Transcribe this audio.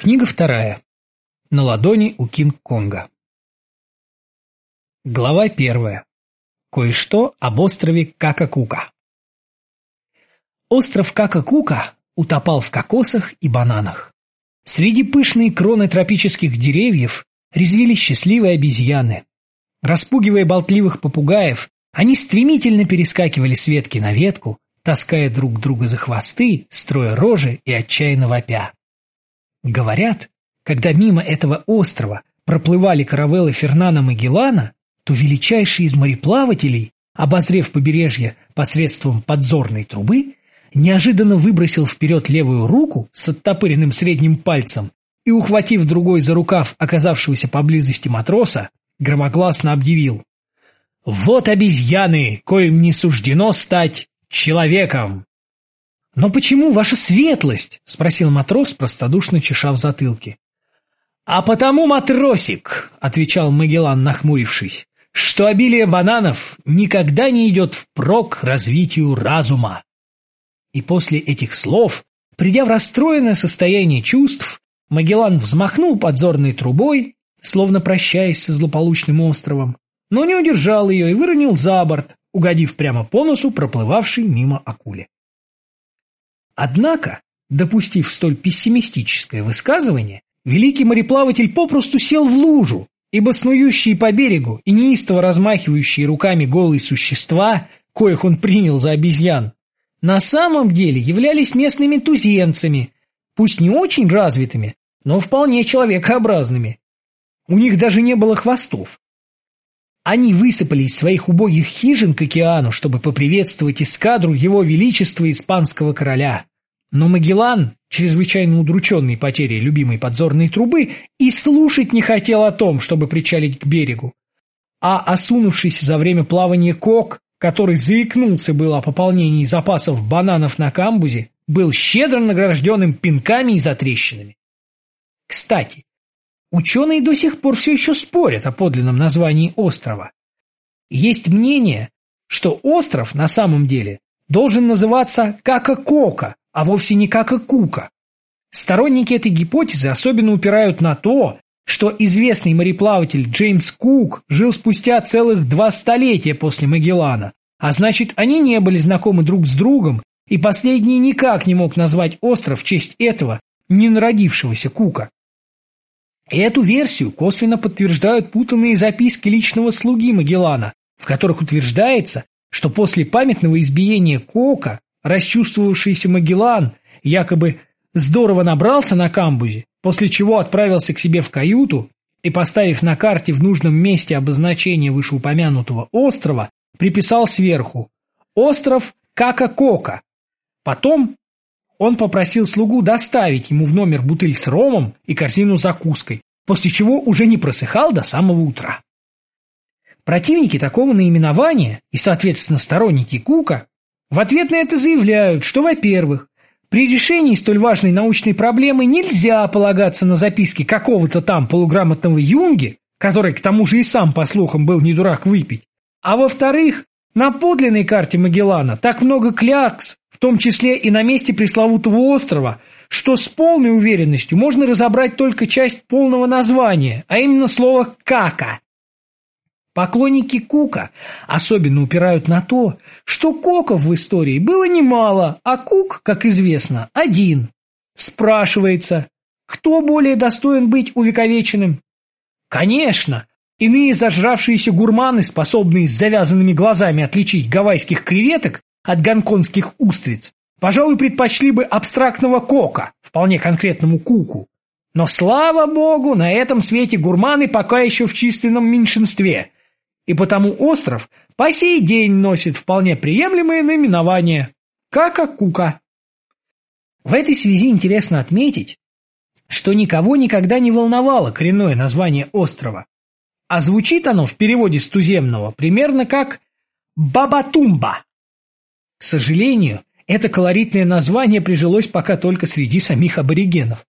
Книга вторая. На ладони у Кинг-Конга. Глава первая. Кое-что об острове Какакука. Остров Какакука утопал в кокосах и бананах. Среди пышной кроны тропических деревьев резвились счастливые обезьяны. Распугивая болтливых попугаев, они стремительно перескакивали с ветки на ветку, таская друг друга за хвосты, строя рожи и отчаянно вопя. Говорят, когда мимо этого острова проплывали каравеллы Фернана Магеллана, то величайший из мореплавателей, обозрев побережье посредством подзорной трубы, неожиданно выбросил вперед левую руку с оттопыренным средним пальцем и, ухватив другой за рукав оказавшегося поблизости матроса, громогласно объявил «Вот обезьяны, коим не суждено стать человеком!» «Но почему ваша светлость?» — спросил матрос, простодушно чеша в затылке. «А потому, матросик», — отвечал Магеллан, нахмурившись, «что обилие бананов никогда не идет впрок развитию разума». И после этих слов, придя в расстроенное состояние чувств, Магеллан взмахнул подзорной трубой, словно прощаясь со злополучным островом, но не удержал ее и выронил за борт, угодив прямо по носу проплывавшей мимо акуле. Однако, допустив столь пессимистическое высказывание, великий мореплаватель попросту сел в лужу, ибо снующие по берегу и неистово размахивающие руками голые существа, коих он принял за обезьян, на самом деле являлись местными туземцами, пусть не очень развитыми, но вполне человекообразными. У них даже не было хвостов. Они высыпали из своих убогих хижин к океану, чтобы поприветствовать эскадру его величества испанского короля. Но Магеллан, чрезвычайно удрученный потерей любимой подзорной трубы, и слушать не хотел о том, чтобы причалить к берегу. А осунувшийся за время плавания Кок, который заикнулся был о пополнении запасов бананов на камбузе, был щедро награжденным пинками и затрещинами. Кстати, Ученые до сих пор все еще спорят о подлинном названии острова. Есть мнение, что остров на самом деле должен называться Кака-Кока, а вовсе не Кака-Кука. Сторонники этой гипотезы особенно упирают на то, что известный мореплаватель Джеймс Кук жил спустя целых два столетия после Магеллана, а значит, они не были знакомы друг с другом, и последний никак не мог назвать остров в честь этого не народившегося Кука. Эту версию косвенно подтверждают путанные записки личного слуги Магеллана, в которых утверждается, что после памятного избиения Кока расчувствовавшийся Магеллан якобы здорово набрался на камбузе, после чего отправился к себе в каюту и, поставив на карте в нужном месте обозначение вышеупомянутого острова, приписал сверху «Остров Кака-Кока». Потом он попросил слугу доставить ему в номер бутыль с ромом и корзину закуской, после чего уже не просыхал до самого утра. Противники такого наименования и, соответственно, сторонники Кука в ответ на это заявляют, что, во-первых, при решении столь важной научной проблемы нельзя полагаться на записки какого-то там полуграмотного Юнги, который к тому же и сам, по слухам, был не дурак выпить, а во-вторых, на подлинной карте Магеллана так много клякс, в том числе и на месте пресловутого острова, что с полной уверенностью можно разобрать только часть полного названия, а именно слово «кака». Поклонники Кука особенно упирают на то, что Коков в истории было немало, а Кук, как известно, один. Спрашивается, кто более достоин быть увековеченным? Конечно, иные зажравшиеся гурманы, способные с завязанными глазами отличить гавайских креветок от гонконгских устриц, пожалуй, предпочли бы абстрактного кока, вполне конкретному куку. Но, слава богу, на этом свете гурманы пока еще в численном меньшинстве, и потому остров по сей день носит вполне приемлемое наименование – Кака-Кука. В этой связи интересно отметить, что никого никогда не волновало коренное название острова, а звучит оно в переводе с туземного примерно как «Бабатумба». К сожалению, это колоритное название прижилось пока только среди самих аборигенов.